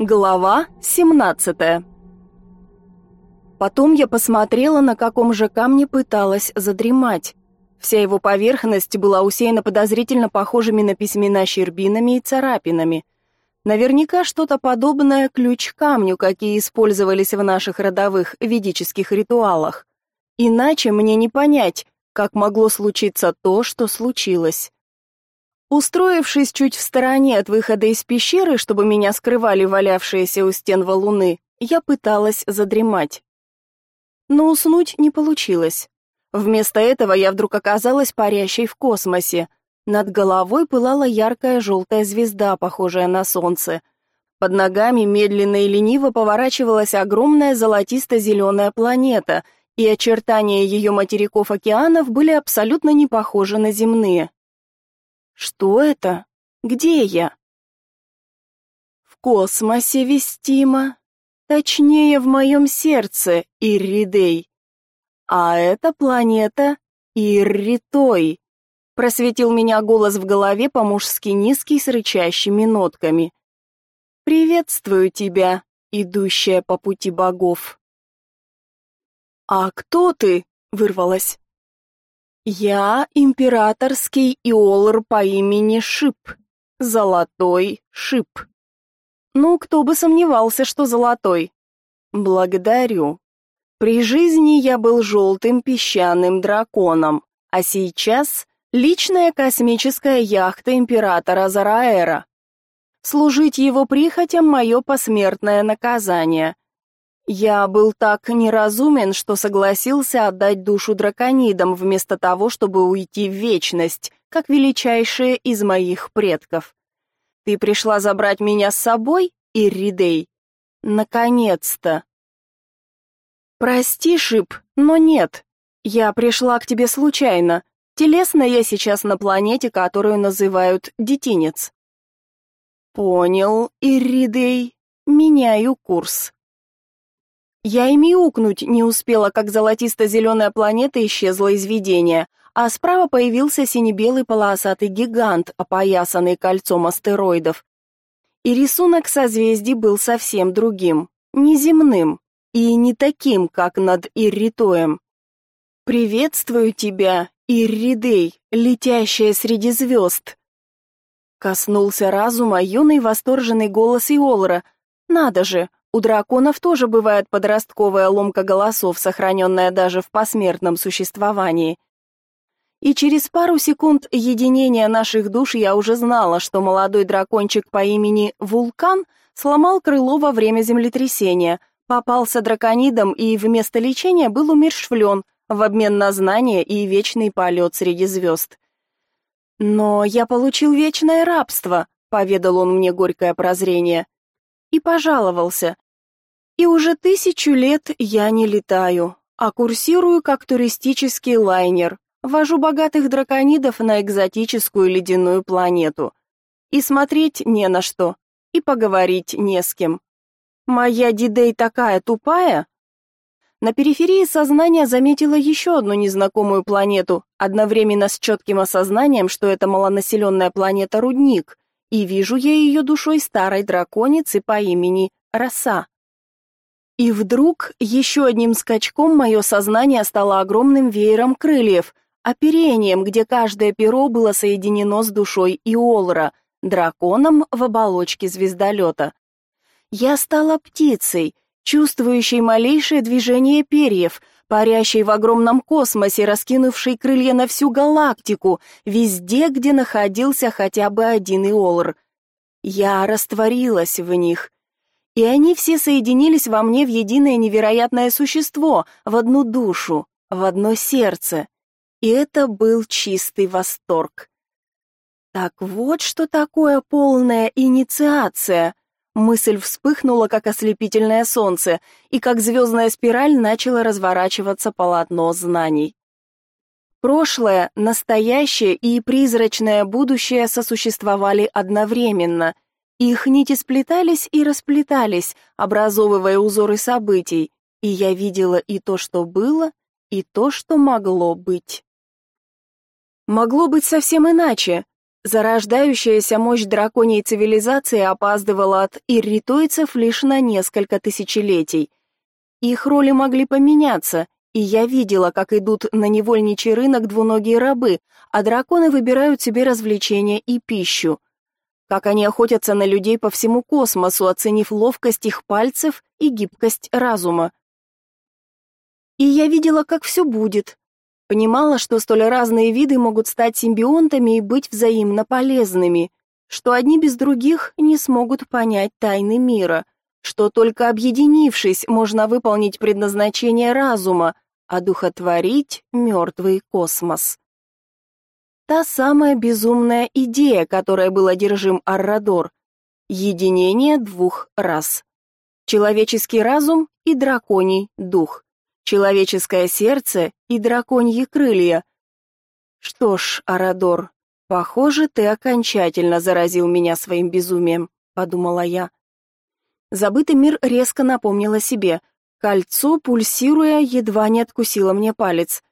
Глава 17 Потом я посмотрела, на каком же камне пыталась задремать. Вся его поверхность была усеяна подозрительно похожими на письмена щербинами и царапинами. Наверняка что-то подобное ключ-камню, какие использовались в наших родовых ведических ритуалах. Иначе мне не понять, как могло случиться то, что случилось. Устроившись чуть в стороне от выхода из пещеры, чтобы меня скрывали валявшиеся у стен валуны, я пыталась задремать. Но уснуть не получилось. Вместо этого я вдруг оказалась парящей в космосе. Над головой пылала яркая желтая звезда, похожая на солнце. Под ногами медленно и лениво поворачивалась огромная золотисто-зеленая планета, и очертания ее материков-океанов были абсолютно не похожи на земные. Что это? Где я? В космосе вестимо, точнее в моем сердце, Ирридей. А эта планета Ирритой. Просветил меня голос в голове по-мужски низкий с рычащими нотками. Приветствую тебя, идущая по пути богов. А кто ты? вырвалось. Я императорский иолр по имени Шип. Золотой Шип. Ну, кто бы сомневался, что золотой. Благодарю. При жизни я был желтым песчаным драконом, а сейчас личная космическая яхта императора Зараэра. Служить его прихотям мое посмертное наказание. Я был так неразумен, что согласился отдать душу драконидам вместо того, чтобы уйти в вечность, как величайшие из моих предков. Ты пришла забрать меня с собой, Ирридей? Наконец-то. Прости, Шип, но нет. Я пришла к тебе случайно. Телесно я сейчас на планете, которую называют Детинец. Понял, Ирридей. Меняю курс. Я и мяукнуть не успела, как золотисто-зеленая планета исчезла из видения, а справа появился сине-белый полосатый гигант, опоясанный кольцом астероидов. И рисунок созвездий был совсем другим, неземным и не таким, как над Ирритоем. «Приветствую тебя, Ирридей, летящая среди звезд!» Коснулся разума юный восторженный голос Иолра. «Надо же, у драконов тоже бывает подростковая ломка голосов, сохраненная даже в посмертном существовании. И через пару секунд единения наших душ я уже знала, что молодой дракончик по имени Вулкан сломал крыло во время землетрясения, попался драконидом и вместо лечения был умерщвлен в обмен на знания и вечный полет среди звезд. «Но я получил вечное рабство», — поведал он мне горькое прозрение и пожаловался. И уже тысячу лет я не летаю, а курсирую как туристический лайнер, вожу богатых драконидов на экзотическую ледяную планету. И смотреть не на что, и поговорить не с кем. Моя Дидей такая тупая? На периферии сознания заметила еще одну незнакомую планету, одновременно с четким осознанием, что это малонаселенная планета Рудник, и вижу я ее душой старой драконицы по имени Роса. И вдруг еще одним скачком мое сознание стало огромным веером крыльев, оперением, где каждое перо было соединено с душой Иолра, драконом в оболочке звездолета. Я стала птицей, чувствующей малейшее движение перьев, парящей в огромном космосе, раскинувшей крылья на всю галактику, везде, где находился хотя бы один Иолр. Я растворилась в них, и они все соединились во мне в единое невероятное существо, в одну душу, в одно сердце. И это был чистый восторг. Так вот, что такое полная инициация. Мысль вспыхнула, как ослепительное солнце, и как звездная спираль начала разворачиваться полотно знаний. Прошлое, настоящее и призрачное будущее сосуществовали одновременно. Их нити сплетались и расплетались, образовывая узоры событий, и я видела и то, что было, и то, что могло быть. Могло быть совсем иначе, Зарождающаяся мощь драконьей цивилизации опаздывала от ирритойцев лишь на несколько тысячелетий. Их роли могли поменяться, и я видела, как идут на невольничий рынок двуногие рабы, а драконы выбирают себе развлечения и пищу. Как они охотятся на людей по всему космосу, оценив ловкость их пальцев и гибкость разума. И я видела, как все будет. Понимала, что столь разные виды могут стать симбионтами и быть взаимно полезными, что одни без других не смогут понять тайны мира — что только объединившись можно выполнить предназначение разума, одухотворить мертвый космос. Та самая безумная идея, которой был одержим Аррадор. Единение двух рас. Человеческий разум и драконий дух. Человеческое сердце и драконьи крылья. Что ж, Арадор, похоже, ты окончательно заразил меня своим безумием, подумала я. Забытый мир резко напомнил о себе. Кольцо, пульсируя, едва не откусило мне палец.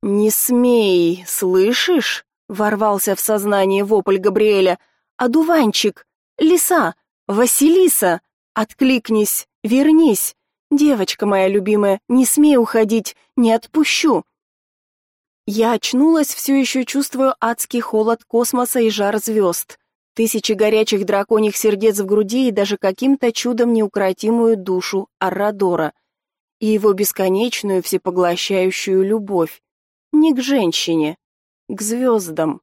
«Не смей, слышишь?» — ворвался в сознание вопль Габриэля. «Одуванчик! Лиса! Василиса! Откликнись! Вернись! Девочка моя любимая, не смей уходить! Не отпущу!» Я очнулась, все еще чувствуя адский холод космоса и жар звезд тысячи горячих драконьих сердец в груди и даже каким-то чудом неукротимую душу Аррадора и его бесконечную всепоглощающую любовь не к женщине, к звездам.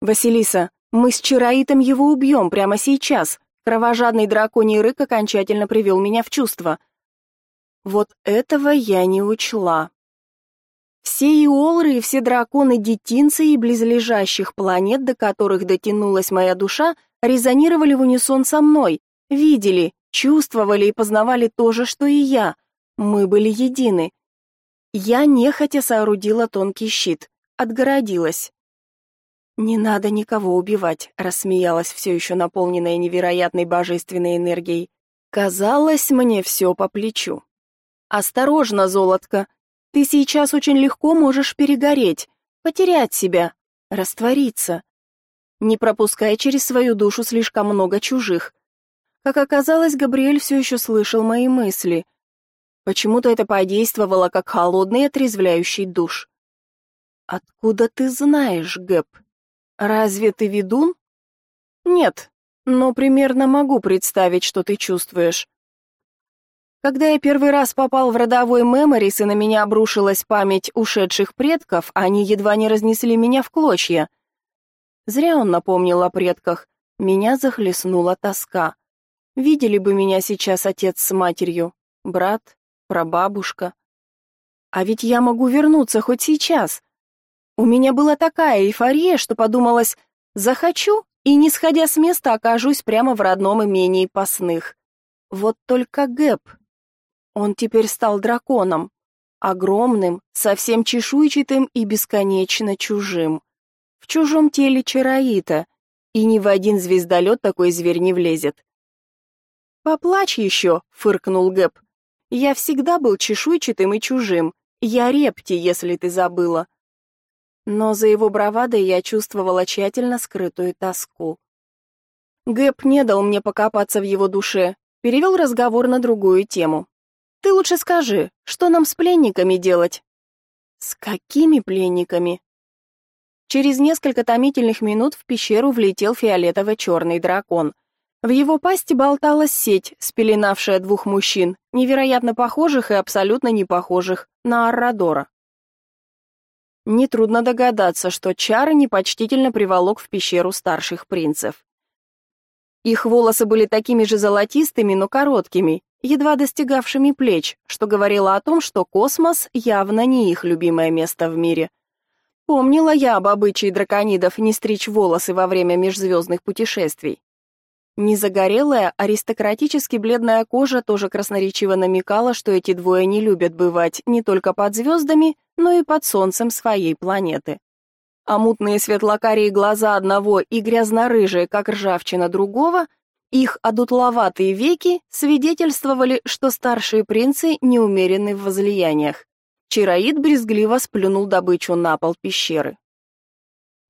«Василиса, мы с Чароитом его убьем прямо сейчас!» Кровожадный драконий рык окончательно привел меня в чувство. Вот этого я не учла. Все иолры и все драконы-детинцы и близлежащих планет, до которых дотянулась моя душа, резонировали в унисон со мной, видели, чувствовали и познавали то же, что и я. Мы были едины. Я нехотя соорудила тонкий щит, отгородилась. «Не надо никого убивать», — рассмеялась все еще наполненная невероятной божественной энергией. Казалось мне все по плечу. «Осторожно, золотко, ты сейчас очень легко можешь перегореть, потерять себя, раствориться. Не пропускай через свою душу слишком много чужих. Как оказалось, Габриэль все еще слышал мои мысли. Почему-то это подействовало как холодный отрезвляющий душ. Откуда ты знаешь, Гэб? Разве ты ведун? Нет, но примерно могу представить, что ты чувствуешь. Когда я первый раз попал в родовой меморис и на меня обрушилась память ушедших предков, они едва не разнесли меня в клочья. Зря он напомнил о предках. Меня захлестнула тоска. Видели бы меня сейчас отец с матерью, брат, прабабушка. А ведь я могу вернуться хоть сейчас. У меня была такая эйфория, что подумалось, захочу и, не сходя с места, окажусь прямо в родном имении Пасных. Вот только Гэп он теперь стал драконом, огромным, совсем чешуйчатым и бесконечно чужим. В чужом теле чароита, и ни в один звездолет такой зверь не влезет. «Поплачь еще», — фыркнул Гэп. «Я всегда был чешуйчатым и чужим. Я репти, если ты забыла». Но за его бравадой я чувствовала тщательно скрытую тоску. Гэп не дал мне покопаться в его душе, перевел разговор на другую тему. Ты лучше скажи, что нам с пленниками делать? С какими пленниками? Через несколько томительных минут в пещеру влетел фиолетово-черный дракон. В его пасти болталась сеть, спеленавшая двух мужчин, невероятно похожих и абсолютно не похожих на Аррадора. Нетрудно догадаться, что Чара непочтительно приволок в пещеру старших принцев. Их волосы были такими же золотистыми, но короткими, едва достигавшими плеч, что говорило о том, что космос явно не их любимое место в мире. Помнила я об обычае драконидов не стричь волосы во время межзвездных путешествий. Незагорелая, аристократически бледная кожа тоже красноречиво намекала, что эти двое не любят бывать не только под звездами, но и под солнцем своей планеты. А мутные светлокарие глаза одного и грязно-рыжие, как ржавчина другого — их одутловатые веки свидетельствовали, что старшие принцы не умерены в возлияниях. Чароид брезгливо сплюнул добычу на пол пещеры.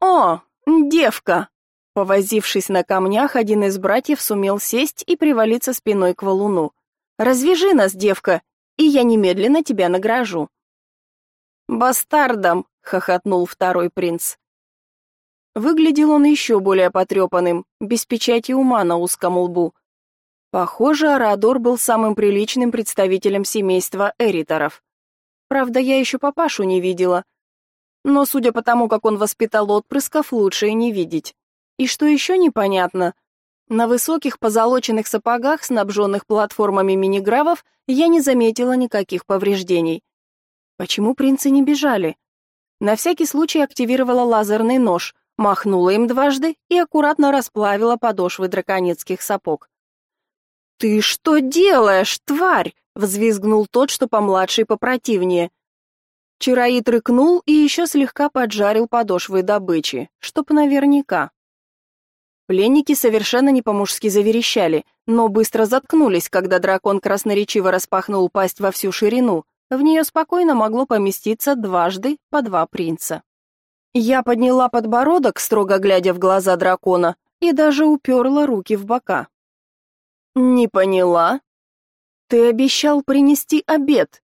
О, девка! Повозившись на камнях, один из братьев сумел сесть и привалиться спиной к валуну. Развяжи нас, девка, и я немедленно тебя награжу. Бастардом, хохотнул второй принц. Выглядел он еще более потрепанным, без печати ума на узком лбу. Похоже, Арадор был самым приличным представителем семейства эриторов. Правда, я еще папашу не видела. Но, судя по тому, как он воспитал отпрысков, лучше и не видеть. И что еще непонятно, на высоких позолоченных сапогах, снабженных платформами минигравов, я не заметила никаких повреждений. Почему принцы не бежали? На всякий случай активировала лазерный нож, махнула им дважды и аккуратно расплавила подошвы драконецких сапог. «Ты что делаешь, тварь?» — взвизгнул тот, что помладше и попротивнее. Чароид рыкнул и еще слегка поджарил подошвы добычи, чтоб наверняка. Пленники совершенно не по-мужски заверещали, но быстро заткнулись, когда дракон красноречиво распахнул пасть во всю ширину. В нее спокойно могло поместиться дважды по два принца. Я подняла подбородок, строго глядя в глаза дракона, и даже уперла руки в бока. «Не поняла? Ты обещал принести обед.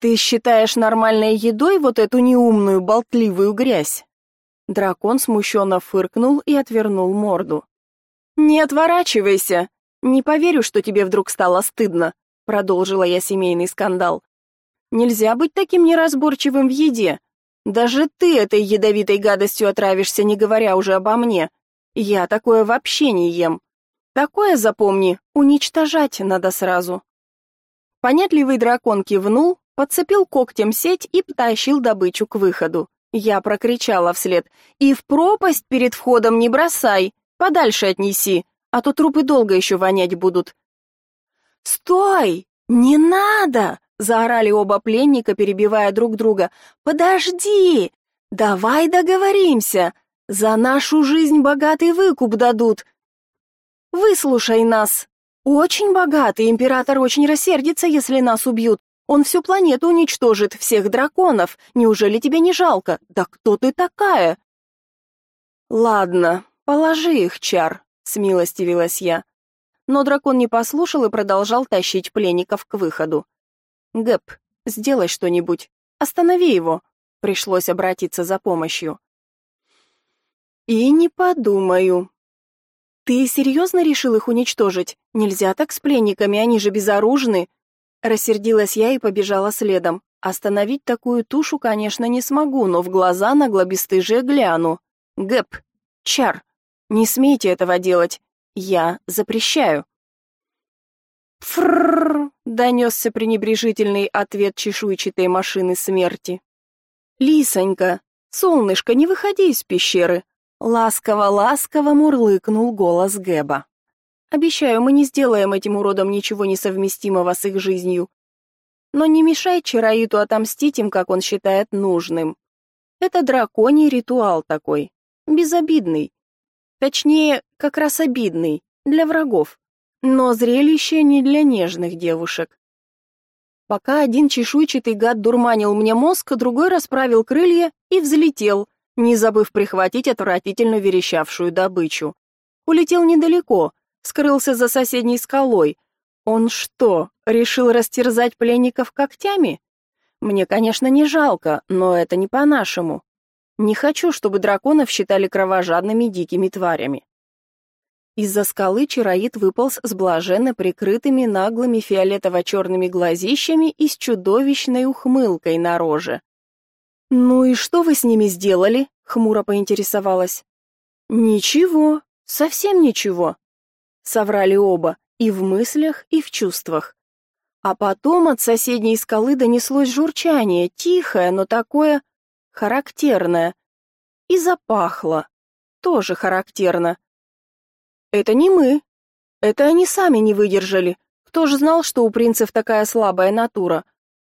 Ты считаешь нормальной едой вот эту неумную болтливую грязь?» Дракон смущенно фыркнул и отвернул морду. «Не отворачивайся! Не поверю, что тебе вдруг стало стыдно», — продолжила я семейный скандал. «Нельзя быть таким неразборчивым в еде. Даже ты этой ядовитой гадостью отравишься, не говоря уже обо мне. Я такое вообще не ем. Такое, запомни, уничтожать надо сразу». Понятливый дракон кивнул, подцепил когтем сеть и потащил добычу к выходу. Я прокричала вслед. «И в пропасть перед входом не бросай! Подальше отнеси, а то трупы долго еще вонять будут!» «Стой! Не надо!» — заорали оба пленника, перебивая друг друга. «Подожди! Давай договоримся! За нашу жизнь богатый выкуп дадут! Выслушай нас! Очень богатый, император очень рассердится, если нас убьют, он всю планету уничтожит, всех драконов. Неужели тебе не жалко? Да кто ты такая? Ладно, положи их, Чар, смилостивилась я. Но дракон не послушал и продолжал тащить пленников к выходу. Гэп, сделай что-нибудь. Останови его. Пришлось обратиться за помощью. И не подумаю. Ты серьезно решил их уничтожить? Нельзя так с пленниками, они же безоружны. Рассердилась я и побежала следом. Остановить такую тушу, конечно, не смогу, но в глаза нагло бесстыжие гляну. Гэп, Чар, не смейте этого делать. Я запрещаю. Фрррр, донесся пренебрежительный ответ чешуйчатой машины смерти. Лисонька, солнышко, не выходи из пещеры. Ласково-ласково мурлыкнул голос Гэба. Обещаю, мы не сделаем этим уродам ничего несовместимого с их жизнью. Но не мешай Чароиту отомстить им, как он считает нужным. Это драконий ритуал такой, безобидный. Точнее, как раз обидный, для врагов. Но зрелище не для нежных девушек. Пока один чешуйчатый гад дурманил мне мозг, другой расправил крылья и взлетел, не забыв прихватить отвратительно верещавшую добычу. Улетел недалеко, скрылся за соседней скалой. Он что, решил растерзать пленников когтями? Мне, конечно, не жалко, но это не по-нашему. Не хочу, чтобы драконов считали кровожадными дикими тварями. Из-за скалы Чароид выполз с блаженно прикрытыми наглыми фиолетово-черными глазищами и с чудовищной ухмылкой на роже. «Ну и что вы с ними сделали?» — хмуро поинтересовалась. «Ничего, совсем ничего соврали оба, и в мыслях, и в чувствах. А потом от соседней скалы донеслось журчание, тихое, но такое характерное. И запахло. Тоже характерно. Это не мы. Это они сами не выдержали. Кто же знал, что у принцев такая слабая натура?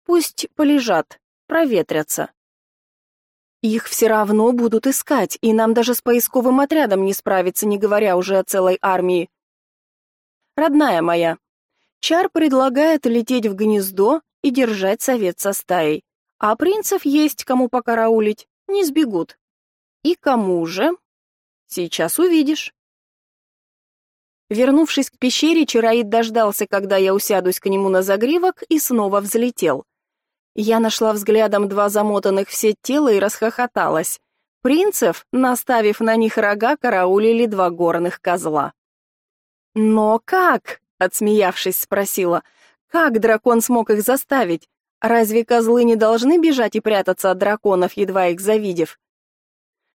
Пусть полежат, проветрятся. Их все равно будут искать, и нам даже с поисковым отрядом не справиться, не говоря уже о целой армии. Родная моя, Чар предлагает лететь в гнездо и держать совет со стаей. А принцев есть кому покараулить, не сбегут. И кому же? Сейчас увидишь. Вернувшись к пещере, Чароид дождался, когда я усядусь к нему на загривок, и снова взлетел. Я нашла взглядом два замотанных в сеть тела и расхохоталась. Принцев, наставив на них рога, караулили два горных козла. «Но как?» — отсмеявшись, спросила. «Как дракон смог их заставить? Разве козлы не должны бежать и прятаться от драконов, едва их завидев?»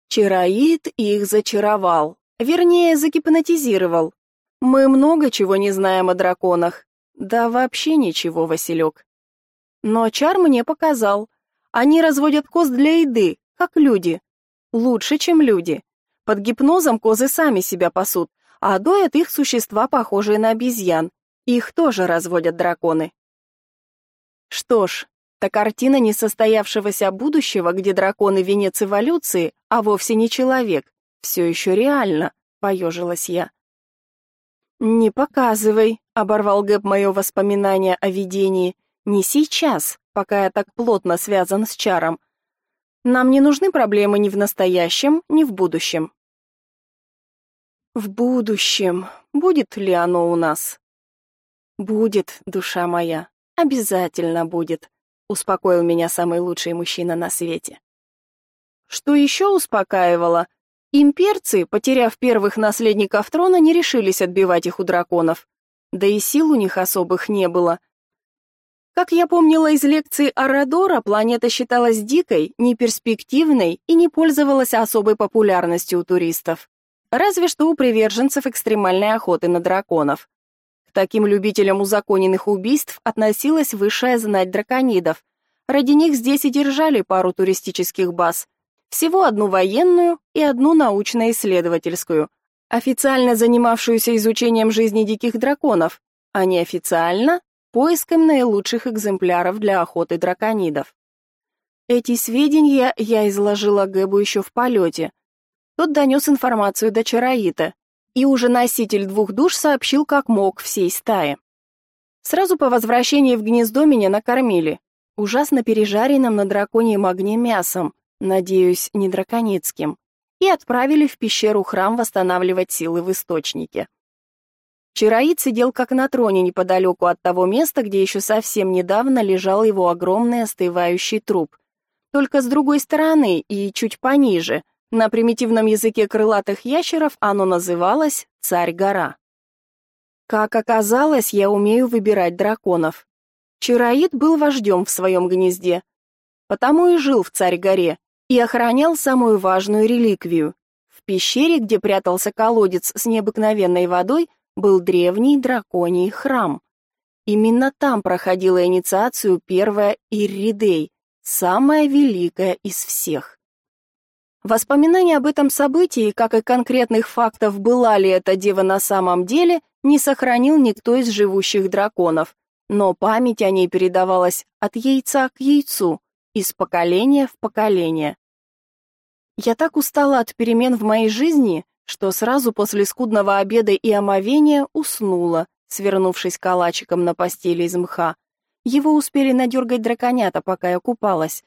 Чароид их зачаровал, вернее, загипнотизировал. Мы много чего не знаем о драконах. Да вообще ничего, Василек. Но чар мне показал. Они разводят коз для еды, как люди. Лучше, чем люди. Под гипнозом козы сами себя пасут, а доят их существа, похожие на обезьян. Их тоже разводят драконы. Что ж, та картина несостоявшегося будущего, где драконы венец эволюции, а вовсе не человек, все еще реально, поежилась я. «Не показывай», — оборвал Гэб мое воспоминание о видении. «Не сейчас, пока я так плотно связан с чаром. Нам не нужны проблемы ни в настоящем, ни в будущем». «В будущем. Будет ли оно у нас?» «Будет, душа моя, обязательно будет», — успокоил меня самый лучший мужчина на свете. Что еще успокаивало, Имперцы, потеряв первых наследников трона, не решились отбивать их у драконов. Да и сил у них особых не было. Как я помнила из лекции Арадора, планета считалась дикой, неперспективной и не пользовалась особой популярностью у туристов. Разве что у приверженцев экстремальной охоты на драконов. К таким любителям узаконенных убийств относилась высшая знать драконидов. Ради них здесь и держали пару туристических баз, всего одну военную и одну научно-исследовательскую, официально занимавшуюся изучением жизни диких драконов, а неофициально – поиском наилучших экземпляров для охоты драконидов. Эти сведения я изложила Гэбу еще в полете. Тот донес информацию до Чароита, и уже носитель двух душ сообщил как мог всей стае. Сразу по возвращении в гнездо меня накормили, ужасно пережаренным на драконьем огне мясом, надеюсь, не драконицким, и отправили в пещеру храм восстанавливать силы в источнике. Чароид сидел как на троне неподалеку от того места, где еще совсем недавно лежал его огромный остывающий труп. Только с другой стороны и чуть пониже, на примитивном языке крылатых ящеров оно называлось «Царь-гора». Как оказалось, я умею выбирать драконов. Чароид был вождем в своем гнезде, потому и жил в Царь-горе, и охранял самую важную реликвию. В пещере, где прятался колодец с необыкновенной водой, был древний драконий храм. Именно там проходила инициацию первая Ирридей, самая великая из всех. Воспоминания об этом событии, как и конкретных фактов, была ли эта дева на самом деле, не сохранил никто из живущих драконов, но память о ней передавалась от яйца к яйцу, из поколения в поколение. Я так устала от перемен в моей жизни, что сразу после скудного обеда и омовения уснула, свернувшись калачиком на постели из мха. Его успели надергать драконята, пока я купалась.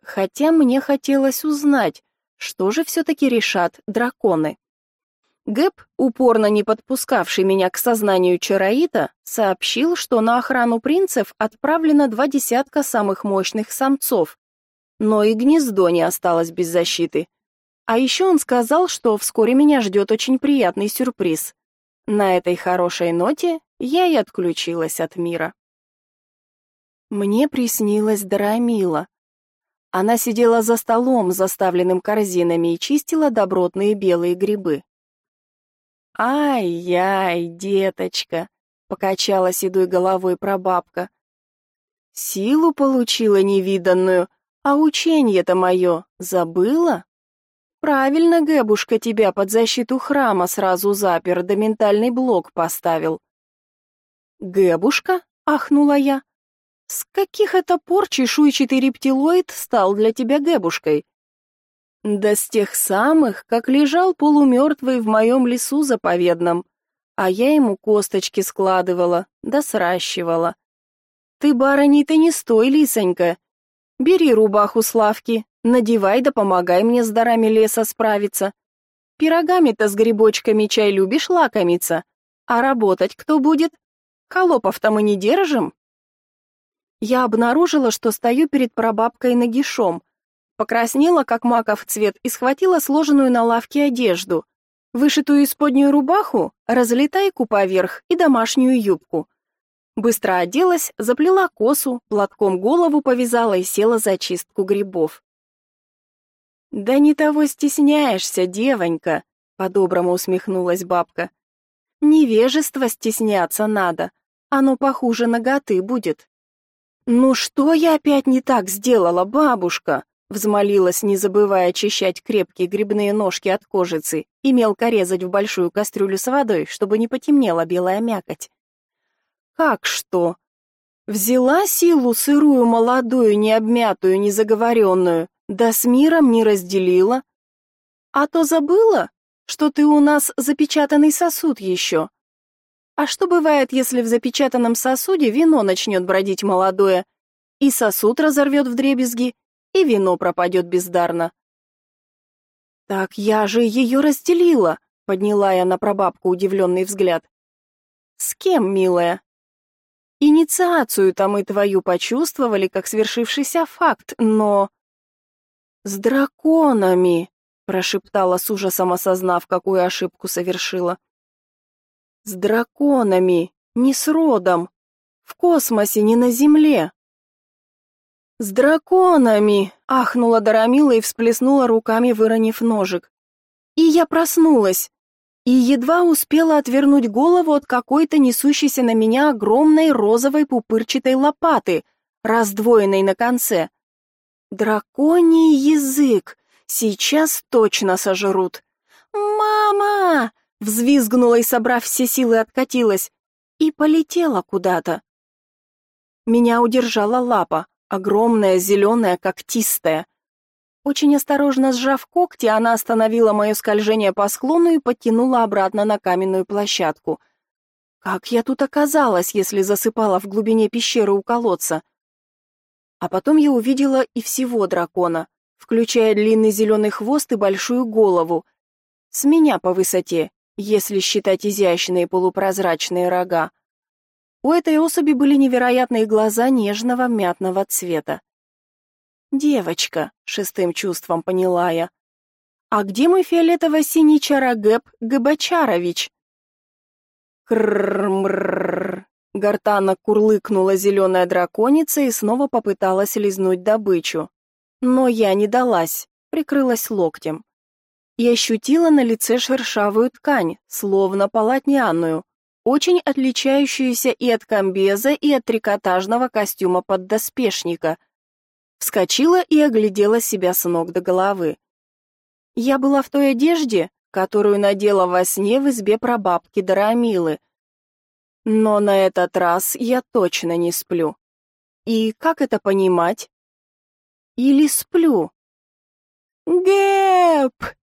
Хотя мне хотелось узнать, что же все-таки решат драконы. Гэб, упорно не подпускавший меня к сознанию Чароита, сообщил, что на охрану принцев отправлено два десятка самых мощных самцов. Но и гнездо не осталось без защиты. А еще он сказал, что вскоре меня ждет очень приятный сюрприз. На этой хорошей ноте я и отключилась от мира. Мне приснилась Дарамила. Она сидела за столом, заставленным корзинами, и чистила добротные белые грибы. «Ай-яй, деточка!» — покачала седой головой прабабка. «Силу получила невиданную, а ученье-то мое забыла?» «Правильно, Гэбушка тебя под защиту храма сразу запер, да ментальный блок поставил». «Гэбушка?» — ахнула я. «С каких это пор чешуйчатый рептилоид стал для тебя Гэбушкой?» Да с тех самых, как лежал полумертвый в моем лесу заповедном, а я ему косточки складывала, да сращивала. Ты, барыни, ты не стой, лисонька. Бери рубаху Славки, Надевай да помогай мне с дарами леса справиться. Пирогами-то с грибочками чай любишь лакомиться. А работать кто будет? Холопов-то мы не держим. Я обнаружила, что стою перед прабабкой нагишом. Покраснела, как маков цвет, и схватила сложенную на лавке одежду. Вышитую исподнюю рубаху, разлетайку поверх и домашнюю юбку. Быстро оделась, заплела косу, платком голову повязала и села за чистку грибов. «Да не того стесняешься, девонька», — по-доброму усмехнулась бабка. «Невежество стесняться надо, оно похуже наготы будет». «Ну что я опять не так сделала, бабушка?» взмолилась, не забывая очищать крепкие грибные ножки от кожицы и мелко резать в большую кастрюлю с водой, чтобы не потемнела белая мякоть. «Как что?» Взяла силу сырую, молодую, необмятую, незаговоренную, да с миром не разделила. А то забыла, что ты у нас запечатанный сосуд еще. А что бывает, если в запечатанном сосуде вино начнет бродить молодое, и сосуд разорвет вдребезги, и вино пропадет бездарно? Так я же ее разделила, подняла я на прабабку удивленный взгляд. С кем, милая? Инициацию-то мы твою почувствовали как свершившийся факт, но «С драконами!» — прошептала с ужасом, осознав, какую ошибку совершила. «С драконами, не с родом, в космосе, не на Земле!» «С драконами!» — ахнула Дарамила и всплеснула руками, выронив ножик. «И я проснулась!» и едва успела отвернуть голову от какой-то несущейся на меня огромной розовой пупырчатой лопаты, раздвоенной на конце. Драконий язык! Сейчас точно сожрут. «Мама!» — взвизгнула и, собрав все силы, откатилась. И полетела куда-то. Меня удержала лапа, огромная, зеленая, когтистая. Очень осторожно сжав когти, она остановила мое скольжение по склону и подтянула обратно на каменную площадку. Как я тут оказалась, если засыпала в глубине пещеры у колодца? А потом я увидела и всего дракона, включая длинный зеленый хвост и большую голову. С меня по высоте, если считать изящные полупрозрачные рога. У этой особи были невероятные глаза нежного мятного цвета. «Девочка», — шестым чувством поняла я. «А где мой фиолетово-синий чарагэп Габачарович?» «Кррррмрррр», — гортанно курлыкнула зеленая драконица и снова попыталась лизнуть добычу. Но я не далась, прикрылась локтем. И ощутила на лице шершавую ткань, словно полотняную, очень отличающуюся и от комбеза, и от трикотажного костюма поддоспешника. Вскочила и оглядела себя с ног до головы. Я была в той одежде, которую надела во сне в избе прабабки Дарамилы, но на этот раз я точно не сплю. И как это понимать? Или сплю? «Гэп!» —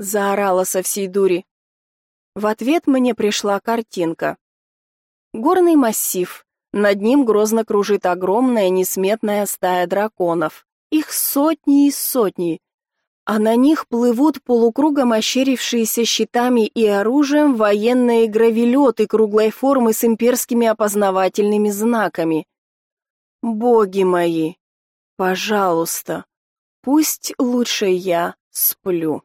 заорала со всей дури. В ответ мне пришла картинка. Горный массив. Над ним грозно кружит огромная несметная стая драконов. Их сотни и сотни а на них плывут полукругом ощерившиеся щитами и оружием военные гравелеты круглой формы с имперскими опознавательными знаками. Боги мои, пожалуйста, пусть лучше я сплю.